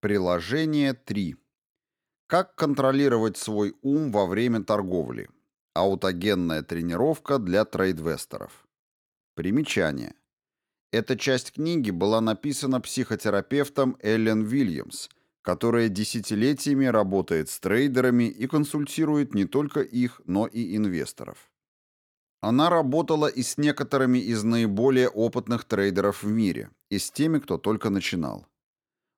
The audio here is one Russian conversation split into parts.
Приложение 3. Как контролировать свой ум во время торговли? Аутогенная тренировка для трейдвестеров. Примечание. Эта часть книги была написана психотерапевтом Эллен Вильямс, которая десятилетиями работает с трейдерами и консультирует не только их, но и инвесторов. Она работала и с некоторыми из наиболее опытных трейдеров в мире, и с теми, кто только начинал.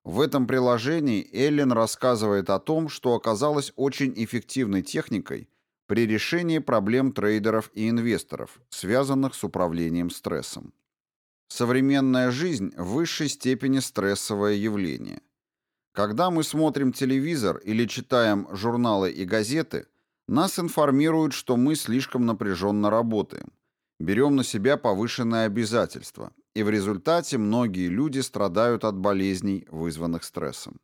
В этом приложении Эллен рассказывает о том, что оказалось очень эффективной техникой при решении проблем трейдеров и инвесторов, связанных с управлением стрессом. Современная жизнь в высшей степени стрессовое явление. Когда мы смотрим телевизор или читаем журналы и газеты, нас информируют, что мы слишком напряженно работаем, берем на себя повышенные обязательства, и в результате многие люди страдают от болезней, вызванных стрессом.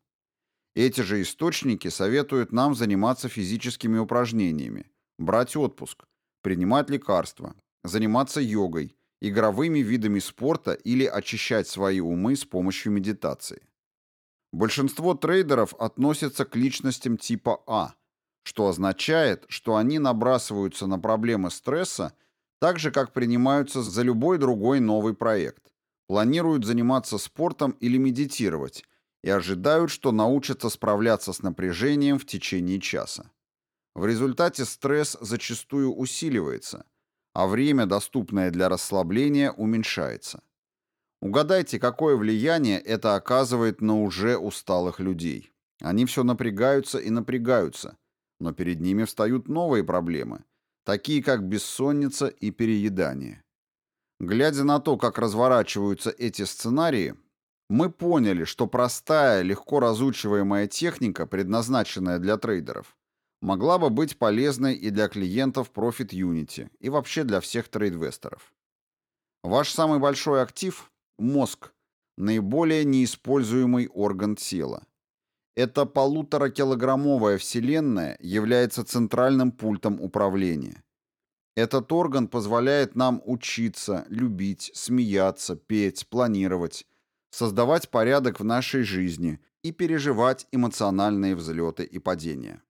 Эти же источники советуют нам заниматься физическими упражнениями, брать отпуск, принимать лекарства, заниматься йогой, игровыми видами спорта или очищать свои умы с помощью медитации. Большинство трейдеров относятся к личностям типа А, что означает, что они набрасываются на проблемы стресса так же, как принимаются за любой другой новый проект, планируют заниматься спортом или медитировать и ожидают, что научатся справляться с напряжением в течение часа. В результате стресс зачастую усиливается, а время, доступное для расслабления, уменьшается. Угадайте, какое влияние это оказывает на уже усталых людей. Они все напрягаются и напрягаются, но перед ними встают новые проблемы, такие как бессонница и переедание. Глядя на то, как разворачиваются эти сценарии, мы поняли, что простая, легко разучиваемая техника, предназначенная для трейдеров, могла бы быть полезной и для клиентов Profit Unity, и вообще для всех трейдвестеров. Ваш самый большой актив – мозг, наиболее неиспользуемый орган тела. Эта полуторакилограммовая вселенная является центральным пультом управления. Этот орган позволяет нам учиться, любить, смеяться, петь, планировать, создавать порядок в нашей жизни и переживать эмоциональные взлеты и падения.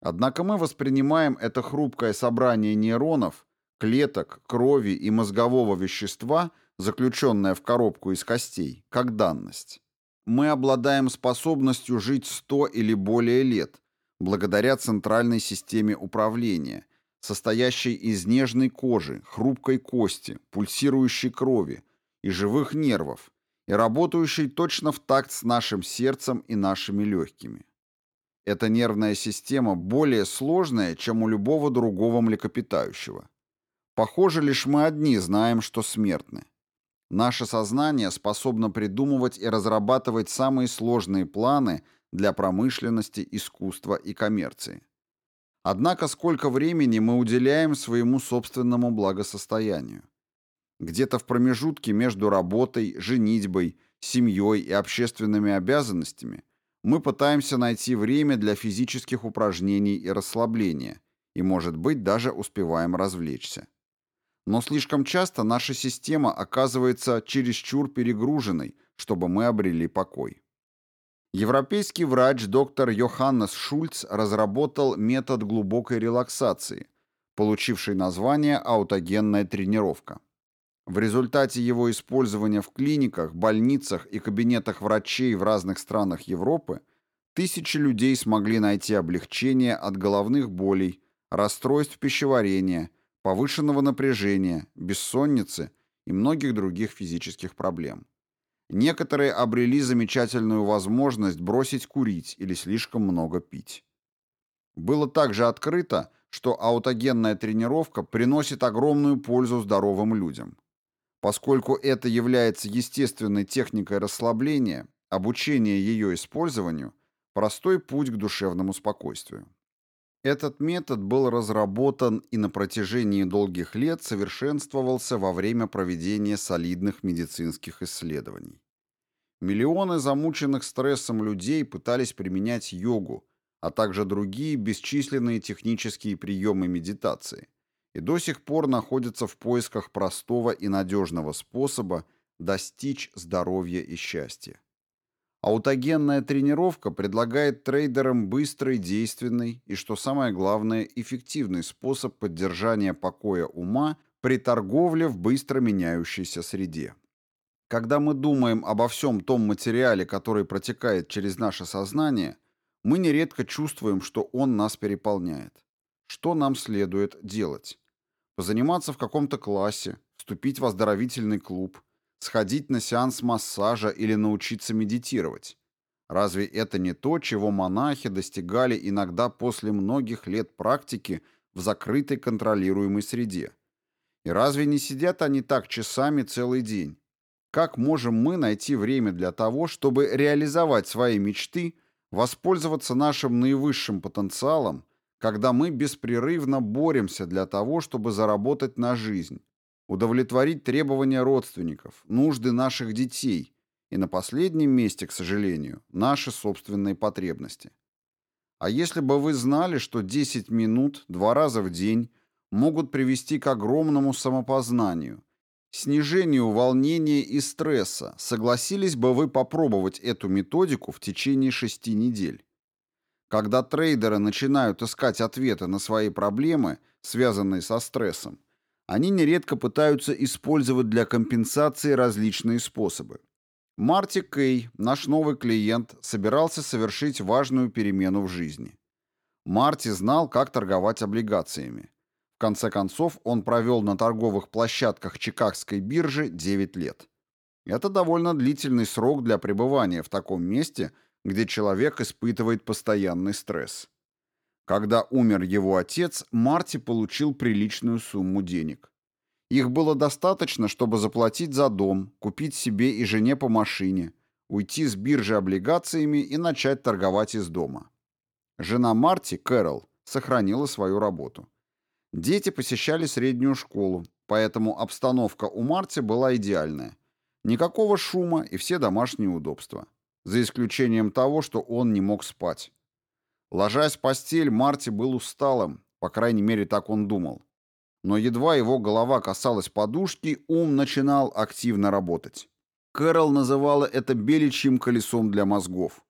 Однако мы воспринимаем это хрупкое собрание нейронов, клеток, крови и мозгового вещества, заключенное в коробку из костей, как данность. Мы обладаем способностью жить 100 или более лет, благодаря центральной системе управления, состоящей из нежной кожи, хрупкой кости, пульсирующей крови и живых нервов, и работающей точно в такт с нашим сердцем и нашими легкими. Эта нервная система более сложная, чем у любого другого млекопитающего. Похоже, лишь мы одни знаем, что смертны. Наше сознание способно придумывать и разрабатывать самые сложные планы для промышленности, искусства и коммерции. Однако сколько времени мы уделяем своему собственному благосостоянию? Где-то в промежутке между работой, женитьбой, семьей и общественными обязанностями мы пытаемся найти время для физических упражнений и расслабления, и, может быть, даже успеваем развлечься. Но слишком часто наша система оказывается чересчур перегруженной, чтобы мы обрели покой. Европейский врач доктор Йоханнес Шульц разработал метод глубокой релаксации, получивший название аутогенная тренировка. В результате его использования в клиниках, больницах и кабинетах врачей в разных странах Европы тысячи людей смогли найти облегчение от головных болей, расстройств пищеварения, повышенного напряжения, бессонницы и многих других физических проблем. Некоторые обрели замечательную возможность бросить курить или слишком много пить. Было также открыто, что аутогенная тренировка приносит огромную пользу здоровым людям. Поскольку это является естественной техникой расслабления, обучение ее использованию – простой путь к душевному спокойствию. Этот метод был разработан и на протяжении долгих лет совершенствовался во время проведения солидных медицинских исследований. Миллионы замученных стрессом людей пытались применять йогу, а также другие бесчисленные технические приемы медитации, и до сих пор находятся в поисках простого и надежного способа достичь здоровья и счастья. Аутогенная тренировка предлагает трейдерам быстрый, действенный и, что самое главное, эффективный способ поддержания покоя ума при торговле в быстро меняющейся среде. Когда мы думаем обо всем том материале, который протекает через наше сознание, мы нередко чувствуем, что он нас переполняет. Что нам следует делать? Позаниматься в каком-то классе, вступить в оздоровительный клуб, сходить на сеанс массажа или научиться медитировать. Разве это не то, чего монахи достигали иногда после многих лет практики в закрытой контролируемой среде? И разве не сидят они так часами целый день? Как можем мы найти время для того, чтобы реализовать свои мечты, воспользоваться нашим наивысшим потенциалом, когда мы беспрерывно боремся для того, чтобы заработать на жизнь, удовлетворить требования родственников, нужды наших детей и на последнем месте, к сожалению, наши собственные потребности. А если бы вы знали, что 10 минут два раза в день могут привести к огромному самопознанию, снижению волнения и стресса, согласились бы вы попробовать эту методику в течение шести недель? Когда трейдеры начинают искать ответы на свои проблемы, связанные со стрессом, они нередко пытаются использовать для компенсации различные способы. Марти Кей, наш новый клиент, собирался совершить важную перемену в жизни. Марти знал, как торговать облигациями. В конце концов, он провел на торговых площадках Чикагской биржи 9 лет. Это довольно длительный срок для пребывания в таком месте, где человек испытывает постоянный стресс. Когда умер его отец, Марти получил приличную сумму денег. Их было достаточно, чтобы заплатить за дом, купить себе и жене по машине, уйти с биржи облигациями и начать торговать из дома. Жена Марти, Кэрол, сохранила свою работу. Дети посещали среднюю школу, поэтому обстановка у Марти была идеальная. Никакого шума и все домашние удобства. За исключением того, что он не мог спать. Ложась в постель, Марти был усталым, по крайней мере, так он думал. Но едва его голова касалась подушки, ум начинал активно работать. Кэрол называла это беличьим колесом для мозгов.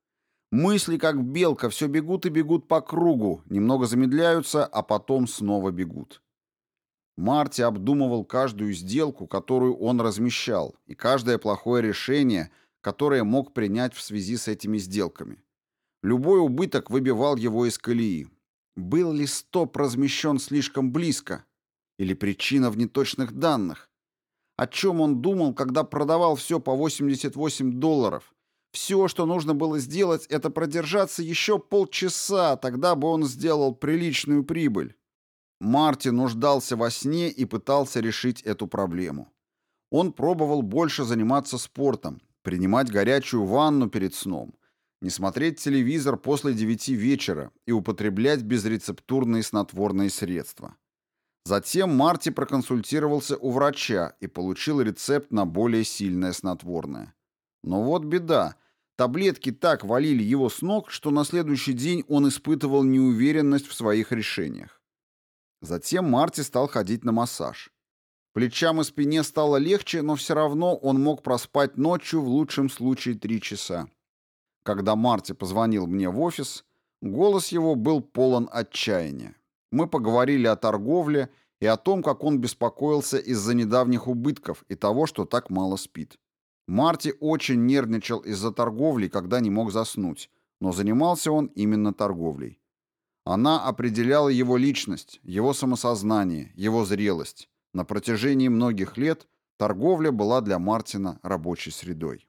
Мысли, как белка, все бегут и бегут по кругу, немного замедляются, а потом снова бегут. Марти обдумывал каждую сделку, которую он размещал, и каждое плохое решение, которое мог принять в связи с этими сделками. Любой убыток выбивал его из колеи. Был ли стоп размещен слишком близко? Или причина в неточных данных? О чем он думал, когда продавал все по 88 долларов? Все, что нужно было сделать, это продержаться еще полчаса, тогда бы он сделал приличную прибыль. Марти нуждался во сне и пытался решить эту проблему. Он пробовал больше заниматься спортом, принимать горячую ванну перед сном – не смотреть телевизор после девяти вечера и употреблять безрецептурные снотворные средства. Затем Марти проконсультировался у врача и получил рецепт на более сильное снотворное. Но вот беда. Таблетки так валили его с ног, что на следующий день он испытывал неуверенность в своих решениях. Затем Марти стал ходить на массаж. Плечам и спине стало легче, но все равно он мог проспать ночью в лучшем случае три часа. Когда Марти позвонил мне в офис, голос его был полон отчаяния. Мы поговорили о торговле и о том, как он беспокоился из-за недавних убытков и того, что так мало спит. Марти очень нервничал из-за торговли, когда не мог заснуть, но занимался он именно торговлей. Она определяла его личность, его самосознание, его зрелость. На протяжении многих лет торговля была для Мартина рабочей средой.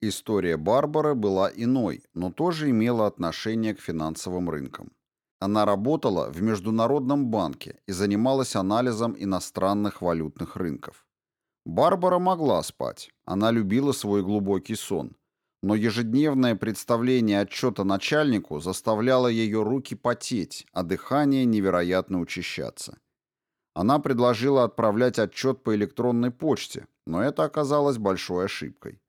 История Барбары была иной, но тоже имела отношение к финансовым рынкам. Она работала в Международном банке и занималась анализом иностранных валютных рынков. Барбара могла спать, она любила свой глубокий сон, но ежедневное представление отчета начальнику заставляло ее руки потеть, а дыхание невероятно учащаться. Она предложила отправлять отчет по электронной почте, но это оказалось большой ошибкой.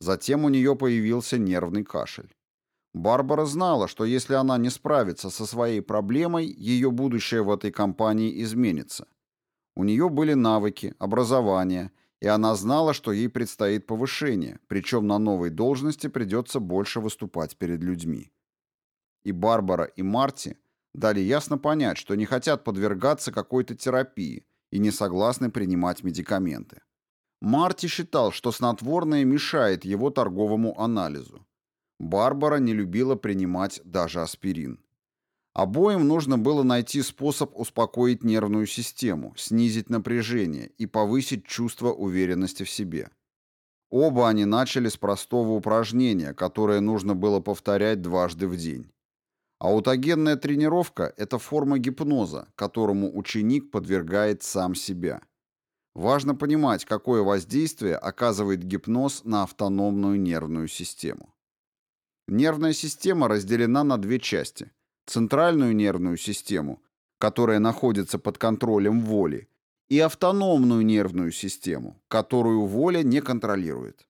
Затем у нее появился нервный кашель. Барбара знала, что если она не справится со своей проблемой, ее будущее в этой компании изменится. У нее были навыки, образование, и она знала, что ей предстоит повышение, причем на новой должности придется больше выступать перед людьми. И Барбара, и Марти дали ясно понять, что не хотят подвергаться какой-то терапии и не согласны принимать медикаменты. Марти считал, что снотворное мешает его торговому анализу. Барбара не любила принимать даже аспирин. Обоим нужно было найти способ успокоить нервную систему, снизить напряжение и повысить чувство уверенности в себе. Оба они начали с простого упражнения, которое нужно было повторять дважды в день. Аутогенная тренировка – это форма гипноза, которому ученик подвергает сам себя. Важно понимать, какое воздействие оказывает гипноз на автономную нервную систему. Нервная система разделена на две части – центральную нервную систему, которая находится под контролем воли, и автономную нервную систему, которую воля не контролирует.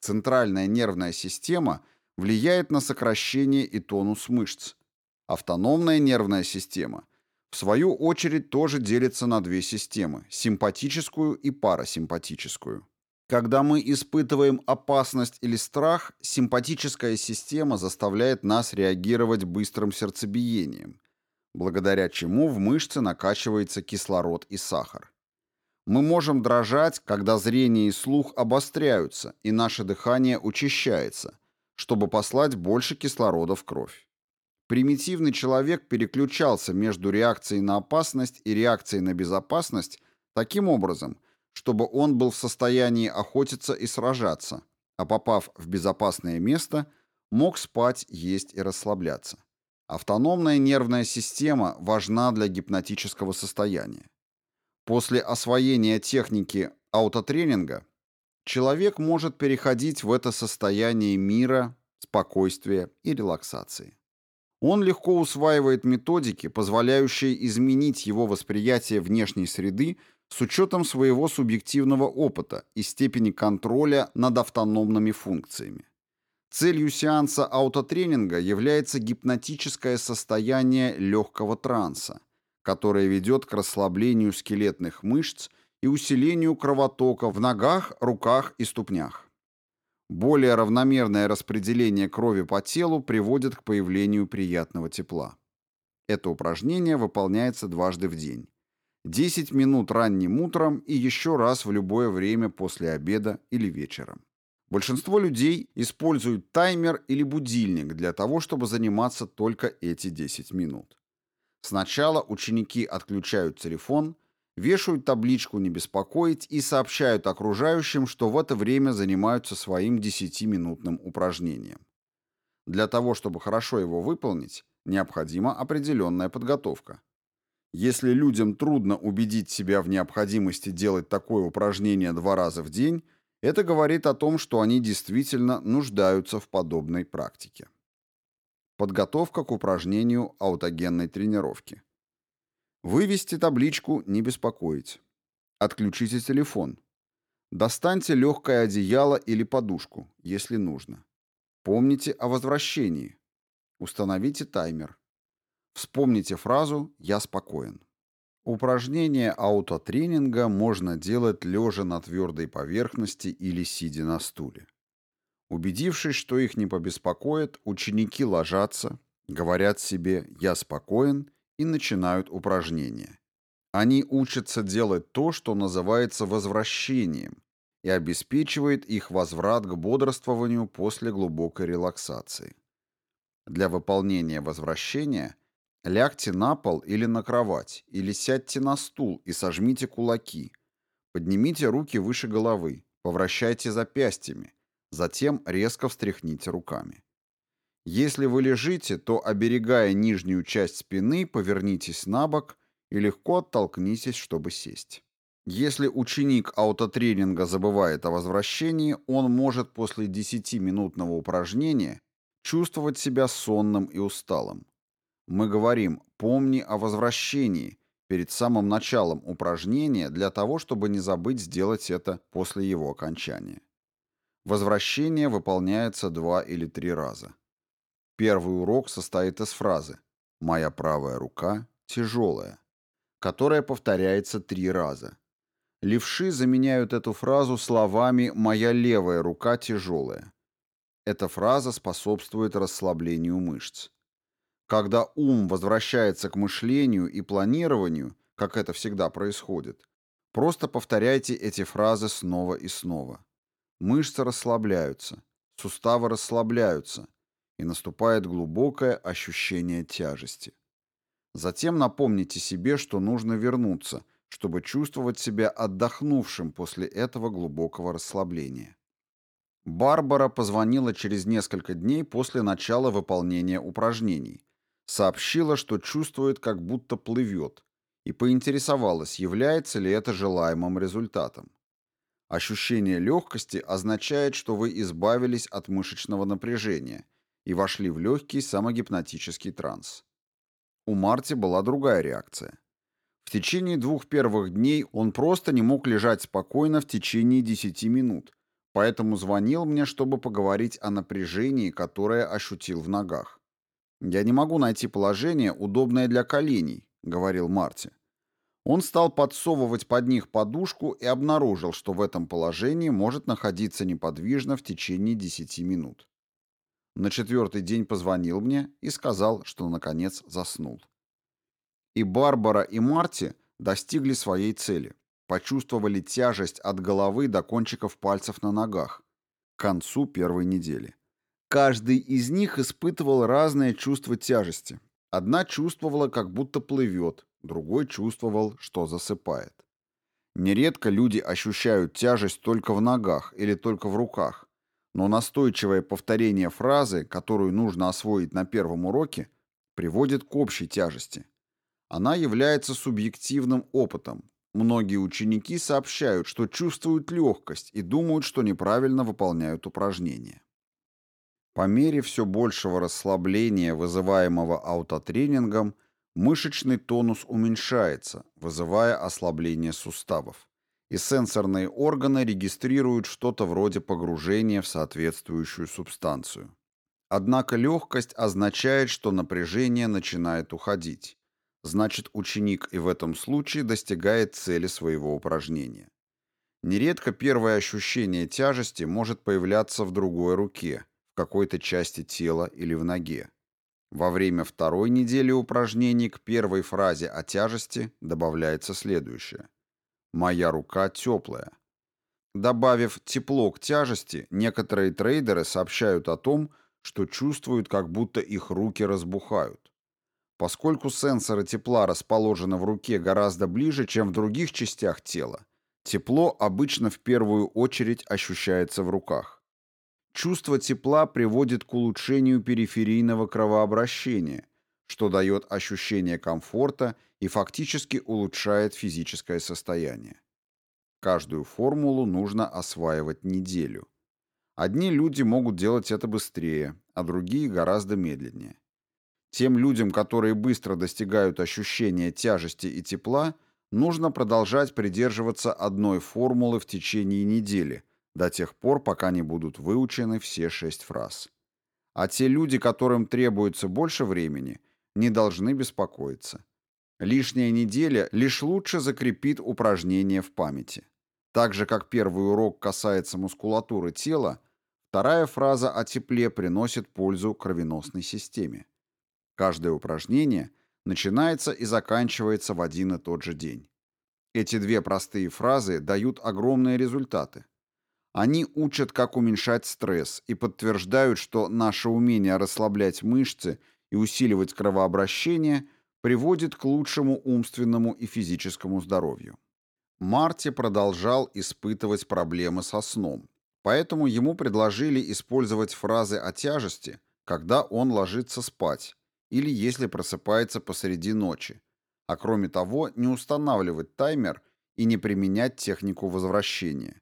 Центральная нервная система влияет на сокращение и тонус мышц, Автономная нервная система, в свою очередь, тоже делится на две системы – симпатическую и парасимпатическую. Когда мы испытываем опасность или страх, симпатическая система заставляет нас реагировать быстрым сердцебиением, благодаря чему в мышце накачивается кислород и сахар. Мы можем дрожать, когда зрение и слух обостряются, и наше дыхание учащается, чтобы послать больше кислорода в кровь. Примитивный человек переключался между реакцией на опасность и реакцией на безопасность таким образом, чтобы он был в состоянии охотиться и сражаться, а попав в безопасное место, мог спать, есть и расслабляться. Автономная нервная система важна для гипнотического состояния. После освоения техники аутотренинга человек может переходить в это состояние мира, спокойствия и релаксации. Он легко усваивает методики, позволяющие изменить его восприятие внешней среды с учетом своего субъективного опыта и степени контроля над автономными функциями. Целью сеанса аутотренинга является гипнотическое состояние легкого транса, которое ведет к расслаблению скелетных мышц и усилению кровотока в ногах, руках и ступнях. Более равномерное распределение крови по телу приводит к появлению приятного тепла. Это упражнение выполняется дважды в день. 10 минут ранним утром и еще раз в любое время после обеда или вечером. Большинство людей используют таймер или будильник для того, чтобы заниматься только эти 10 минут. Сначала ученики отключают телефон – вешают табличку «Не беспокоить» и сообщают окружающим, что в это время занимаются своим 10-минутным упражнением. Для того, чтобы хорошо его выполнить, необходима определенная подготовка. Если людям трудно убедить себя в необходимости делать такое упражнение два раза в день, это говорит о том, что они действительно нуждаются в подобной практике. Подготовка к упражнению аутогенной тренировки. Вывести табличку «Не беспокоить». Отключите телефон. Достаньте легкое одеяло или подушку, если нужно. Помните о возвращении. Установите таймер. Вспомните фразу «Я спокоен». Упражнения аутотренинга можно делать лежа на твердой поверхности или сидя на стуле. Убедившись, что их не побеспокоит, ученики ложатся, говорят себе «я спокоен» и начинают упражнения. Они учатся делать то, что называется возвращением, и обеспечивает их возврат к бодрствованию после глубокой релаксации. Для выполнения возвращения лягте на пол или на кровать, или сядьте на стул и сожмите кулаки. Поднимите руки выше головы, повращайте запястьями, затем резко встряхните руками. Если вы лежите, то, оберегая нижнюю часть спины, повернитесь на бок и легко оттолкнитесь, чтобы сесть. Если ученик аутотренинга забывает о возвращении, он может после 10-минутного упражнения чувствовать себя сонным и усталым. Мы говорим «помни о возвращении» перед самым началом упражнения для того, чтобы не забыть сделать это после его окончания. Возвращение выполняется два или три раза. Первый урок состоит из фразы «Моя правая рука тяжелая», которая повторяется три раза. Левши заменяют эту фразу словами «моя левая рука тяжелая». Эта фраза способствует расслаблению мышц. Когда ум возвращается к мышлению и планированию, как это всегда происходит, просто повторяйте эти фразы снова и снова. Мышцы расслабляются, суставы расслабляются, и наступает глубокое ощущение тяжести. Затем напомните себе, что нужно вернуться, чтобы чувствовать себя отдохнувшим после этого глубокого расслабления. Барбара позвонила через несколько дней после начала выполнения упражнений. Сообщила, что чувствует, как будто плывет, и поинтересовалась, является ли это желаемым результатом. Ощущение легкости означает, что вы избавились от мышечного напряжения и вошли в легкий самогипнотический транс. У Марти была другая реакция. В течение двух первых дней он просто не мог лежать спокойно в течение 10 минут, поэтому звонил мне, чтобы поговорить о напряжении, которое ощутил в ногах. «Я не могу найти положение, удобное для коленей», — говорил Марти. Он стал подсовывать под них подушку и обнаружил, что в этом положении может находиться неподвижно в течение 10 минут. На четвертый день позвонил мне и сказал, что наконец заснул. И Барбара, и Марти достигли своей цели. Почувствовали тяжесть от головы до кончиков пальцев на ногах к концу первой недели. Каждый из них испытывал разное чувство тяжести. Одна чувствовала, как будто плывет, другой чувствовал, что засыпает. Нередко люди ощущают тяжесть только в ногах или только в руках, но настойчивое повторение фразы, которую нужно освоить на первом уроке, приводит к общей тяжести. Она является субъективным опытом. Многие ученики сообщают, что чувствуют легкость и думают, что неправильно выполняют упражнения. По мере все большего расслабления, вызываемого аутотренингом, мышечный тонус уменьшается, вызывая ослабление суставов. И сенсорные органы регистрируют что-то вроде погружения в соответствующую субстанцию. Однако легкость означает, что напряжение начинает уходить. Значит, ученик и в этом случае достигает цели своего упражнения. Нередко первое ощущение тяжести может появляться в другой руке, в какой-то части тела или в ноге. Во время второй недели упражнений к первой фразе о тяжести добавляется следующее. «Моя рука теплая». Добавив тепло к тяжести, некоторые трейдеры сообщают о том, что чувствуют, как будто их руки разбухают. Поскольку сенсоры тепла расположены в руке гораздо ближе, чем в других частях тела, тепло обычно в первую очередь ощущается в руках. Чувство тепла приводит к улучшению периферийного кровообращения, что дает ощущение комфорта и фактически улучшает физическое состояние. Каждую формулу нужно осваивать неделю. Одни люди могут делать это быстрее, а другие гораздо медленнее. Тем людям, которые быстро достигают ощущения тяжести и тепла, нужно продолжать придерживаться одной формулы в течение недели, до тех пор, пока не будут выучены все шесть фраз. А те люди, которым требуется больше времени, не должны беспокоиться. Лишняя неделя лишь лучше закрепит упражнение в памяти. Так же, как первый урок касается мускулатуры тела, вторая фраза о тепле приносит пользу кровеносной системе. Каждое упражнение начинается и заканчивается в один и тот же день. Эти две простые фразы дают огромные результаты. Они учат, как уменьшать стресс и подтверждают, что наше умение расслаблять мышцы и усиливать кровообращение приводит к лучшему умственному и физическому здоровью. Марти продолжал испытывать проблемы со сном, поэтому ему предложили использовать фразы о тяжести, когда он ложится спать, или если просыпается посреди ночи, а кроме того не устанавливать таймер и не применять технику возвращения.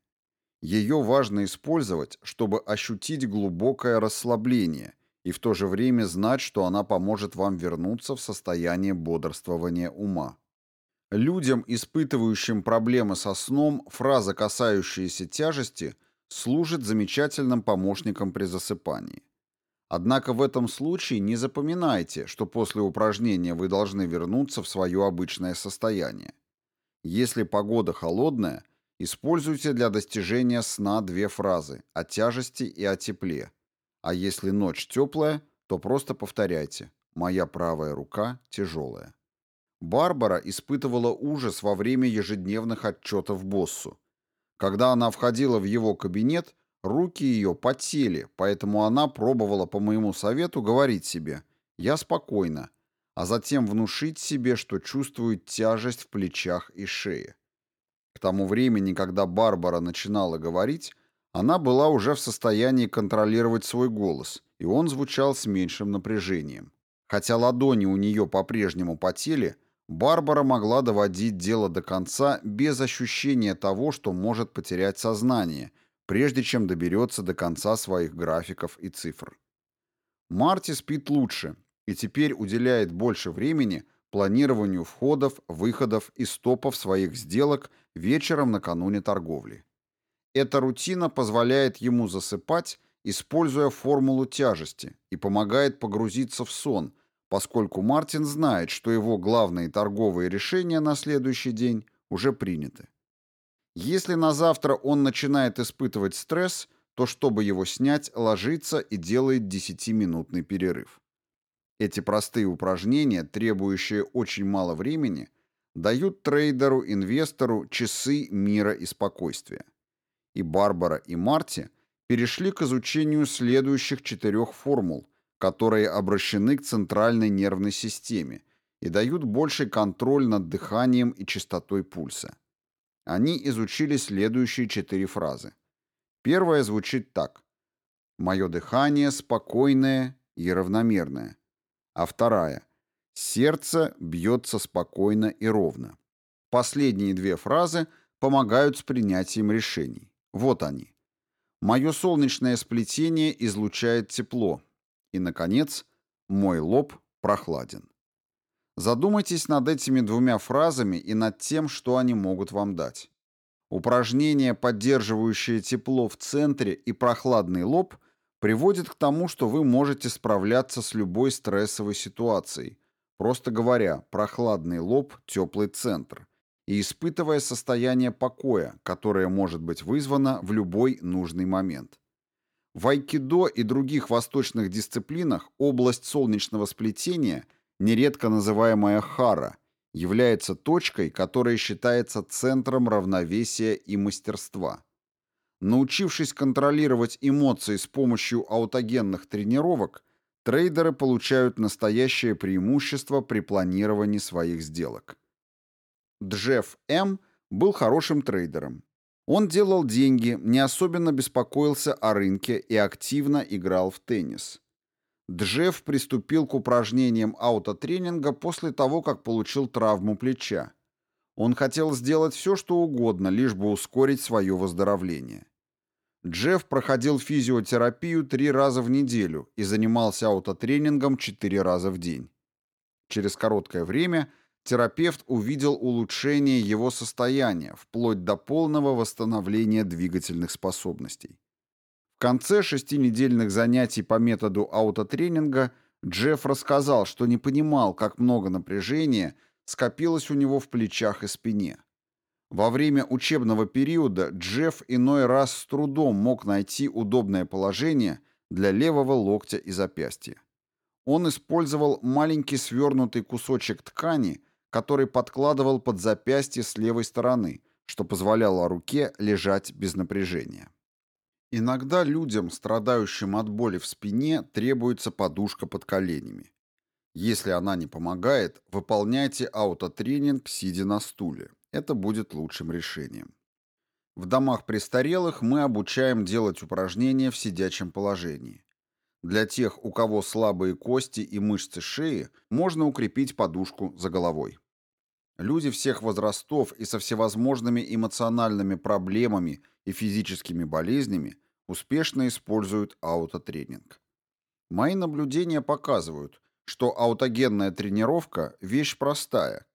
Ее важно использовать, чтобы ощутить глубокое расслабление и в то же время знать, что она поможет вам вернуться в состояние бодрствования ума. Людям, испытывающим проблемы со сном, фраза, касающаяся тяжести, служит замечательным помощником при засыпании. Однако в этом случае не запоминайте, что после упражнения вы должны вернуться в свое обычное состояние. Если погода холодная, Используйте для достижения сна две фразы о тяжести и о тепле. А если ночь теплая, то просто повторяйте «Моя правая рука тяжелая». Барбара испытывала ужас во время ежедневных отчетов боссу. Когда она входила в его кабинет, руки ее потели, поэтому она пробовала по моему совету говорить себе «я спокойна», а затем внушить себе, что чувствует тяжесть в плечах и шее. К тому времени, когда Барбара начинала говорить, она была уже в состоянии контролировать свой голос, и он звучал с меньшим напряжением. Хотя ладони у нее по-прежнему потели, Барбара могла доводить дело до конца без ощущения того, что может потерять сознание, прежде чем доберется до конца своих графиков и цифр. Марти спит лучше и теперь уделяет больше времени планированию входов, выходов и стопов своих сделок вечером накануне торговли. Эта рутина позволяет ему засыпать, используя формулу тяжести, и помогает погрузиться в сон – поскольку Мартин знает, что его главные торговые решения на следующий день уже приняты. Если на завтра он начинает испытывать стресс, то чтобы его снять, ложится и делает 10-минутный перерыв. Эти простые упражнения, требующие очень мало времени, дают трейдеру, инвестору часы мира и спокойствия. И Барбара, и Марти перешли к изучению следующих четырех формул – которые обращены к центральной нервной системе и дают больший контроль над дыханием и частотой пульса. Они изучили следующие четыре фразы. Первая звучит так. «Мое дыхание спокойное и равномерное». А вторая. «Сердце бьется спокойно и ровно». Последние две фразы помогают с принятием решений. Вот они. Мое солнечное сплетение излучает тепло, и, наконец, мой лоб прохладен. Задумайтесь над этими двумя фразами и над тем, что они могут вам дать. Упражнение, поддерживающее тепло в центре и прохладный лоб, приводит к тому, что вы можете справляться с любой стрессовой ситуацией, просто говоря «прохладный лоб, теплый центр», и испытывая состояние покоя, которое может быть вызвано в любой нужный момент. В айкидо и других восточных дисциплинах область солнечного сплетения, нередко называемая хара, является точкой, которая считается центром равновесия и мастерства. Научившись контролировать эмоции с помощью аутогенных тренировок, трейдеры получают настоящее преимущество при планировании своих сделок. Джефф М. был хорошим трейдером. Он делал деньги, не особенно беспокоился о рынке и активно играл в теннис. Джефф приступил к упражнениям аутотренинга после того, как получил травму плеча. Он хотел сделать все, что угодно, лишь бы ускорить свое выздоровление. Джефф проходил физиотерапию три раза в неделю и занимался аутотренингом четыре раза в день. Через короткое время – терапевт увидел улучшение его состояния, вплоть до полного восстановления двигательных способностей. В конце шестинедельных занятий по методу аутотренинга Джефф рассказал, что не понимал, как много напряжения скопилось у него в плечах и спине. Во время учебного периода Джефф иной раз с трудом мог найти удобное положение для левого локтя и запястья. Он использовал маленький свернутый кусочек ткани, который подкладывал под запястье с левой стороны, что позволяло руке лежать без напряжения. Иногда людям, страдающим от боли в спине, требуется подушка под коленями. Если она не помогает, выполняйте аутотренинг, сидя на стуле. Это будет лучшим решением. В домах престарелых мы обучаем делать упражнения в сидячем положении. Для тех, у кого слабые кости и мышцы шеи, можно укрепить подушку за головой. Люди всех возрастов и со всевозможными эмоциональными проблемами и физическими болезнями успешно используют аутотренинг. Мои наблюдения показывают, что аутогенная тренировка – вещь простая,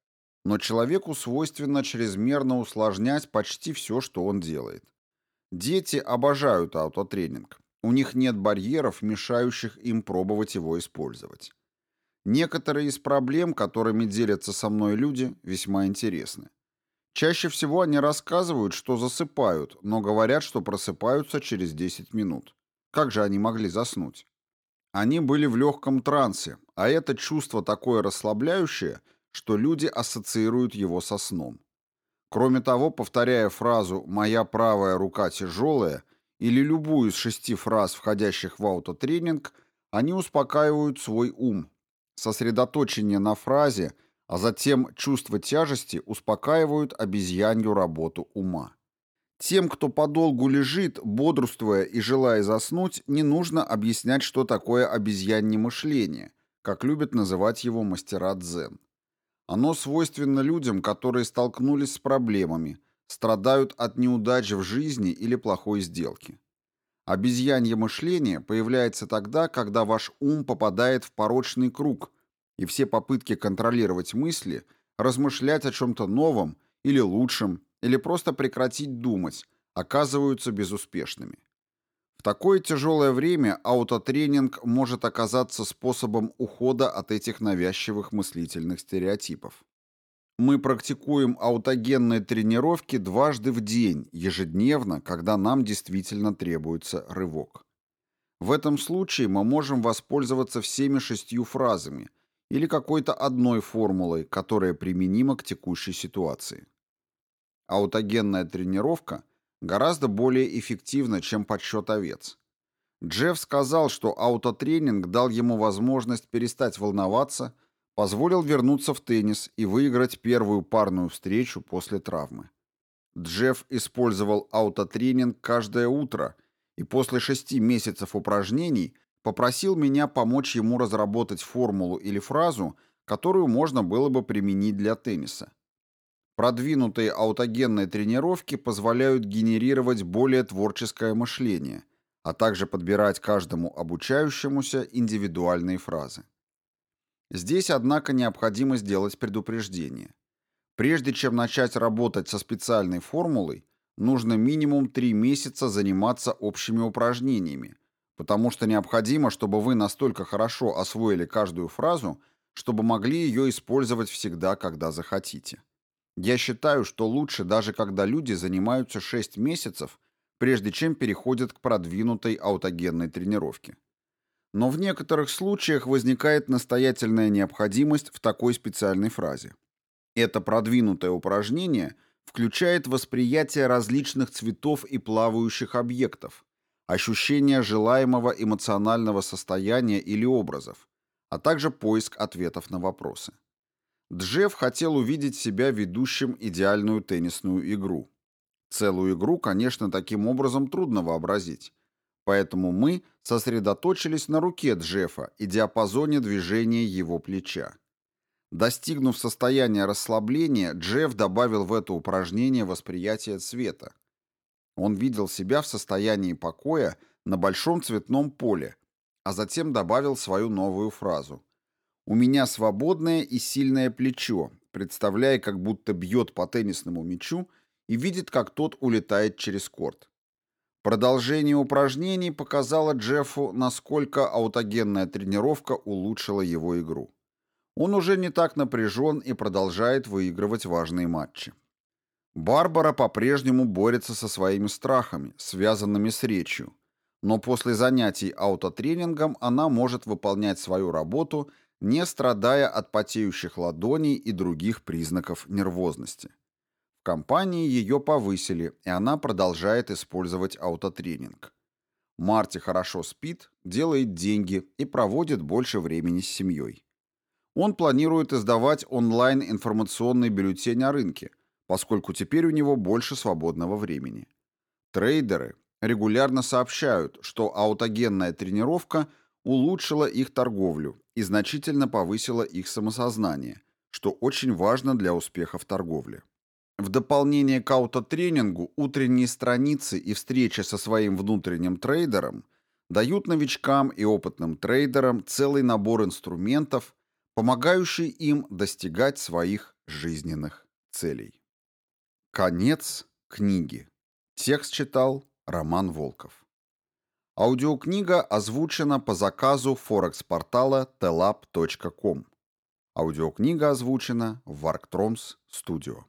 но человеку свойственно чрезмерно усложнять почти все, что он делает. Дети обожают аутотренинг. У них нет барьеров, мешающих им пробовать его использовать. Некоторые из проблем, которыми делятся со мной люди, весьма интересны. Чаще всего они рассказывают, что засыпают, но говорят, что просыпаются через 10 минут. Как же они могли заснуть? Они были в легком трансе, а это чувство такое расслабляющее, что люди ассоциируют его со сном. Кроме того, повторяя фразу «моя правая рука тяжелая» или любую из шести фраз, входящих в аутотренинг, они успокаивают свой ум. Сосредоточение на фразе, а затем чувство тяжести успокаивают обезьянью работу ума. Тем, кто подолгу лежит, бодрствуя и желая заснуть, не нужно объяснять, что такое обезьянье мышление, как любят называть его мастера дзен. Оно свойственно людям, которые столкнулись с проблемами, страдают от неудач в жизни или плохой сделки. Обезьянье мышление появляется тогда, когда ваш ум попадает в порочный круг, и все попытки контролировать мысли, размышлять о чем-то новом или лучшем, или просто прекратить думать, оказываются безуспешными. В такое тяжелое время аутотренинг может оказаться способом ухода от этих навязчивых мыслительных стереотипов. Мы практикуем аутогенные тренировки дважды в день, ежедневно, когда нам действительно требуется рывок. В этом случае мы можем воспользоваться всеми шестью фразами или какой-то одной формулой, которая применима к текущей ситуации. Аутогенная тренировка гораздо более эффективно, чем подсчет овец. Джефф сказал, что аутотренинг дал ему возможность перестать волноваться, позволил вернуться в теннис и выиграть первую парную встречу после травмы. Джефф использовал аутотренинг каждое утро и после шести месяцев упражнений попросил меня помочь ему разработать формулу или фразу, которую можно было бы применить для тенниса. Продвинутые аутогенные тренировки позволяют генерировать более творческое мышление, а также подбирать каждому обучающемуся индивидуальные фразы. Здесь, однако, необходимо сделать предупреждение. Прежде чем начать работать со специальной формулой, нужно минимум 3 месяца заниматься общими упражнениями, потому что необходимо, чтобы вы настолько хорошо освоили каждую фразу, чтобы могли ее использовать всегда, когда захотите. Я считаю, что лучше даже когда люди занимаются 6 месяцев, прежде чем переходят к продвинутой аутогенной тренировке. Но в некоторых случаях возникает настоятельная необходимость в такой специальной фразе. Это продвинутое упражнение включает восприятие различных цветов и плавающих объектов, ощущение желаемого эмоционального состояния или образов, а также поиск ответов на вопросы. Джефф хотел увидеть себя ведущим идеальную теннисную игру. Целую игру, конечно, таким образом трудно вообразить. Поэтому мы сосредоточились на руке Джеффа и диапазоне движения его плеча. Достигнув состояния расслабления, Джефф добавил в это упражнение восприятие цвета. Он видел себя в состоянии покоя на большом цветном поле, а затем добавил свою новую фразу – у меня свободное и сильное плечо, представляя, как будто бьет по теннисному мячу и видит, как тот улетает через корт. Продолжение упражнений показало Джеффу, насколько аутогенная тренировка улучшила его игру. Он уже не так напряжен и продолжает выигрывать важные матчи. Барбара по-прежнему борется со своими страхами, связанными с речью, но после занятий аутотренингом она может выполнять свою работу не страдая от потеющих ладоней и других признаков нервозности. В компании ее повысили, и она продолжает использовать аутотренинг. Марти хорошо спит, делает деньги и проводит больше времени с семьей. Он планирует издавать онлайн-информационный бюллетень о рынке, поскольку теперь у него больше свободного времени. Трейдеры регулярно сообщают, что аутогенная тренировка улучшила их торговлю и значительно повысила их самосознание, что очень важно для успеха в торговле. В дополнение к аутотренингу утренние страницы и встречи со своим внутренним трейдером дают новичкам и опытным трейдерам целый набор инструментов, помогающий им достигать своих жизненных целей. Конец книги. Текст читал Роман Волков. Аудиокнига озвучена по заказу форекс-портала telab.com. Аудиокнига озвучена в Варктромс Студио.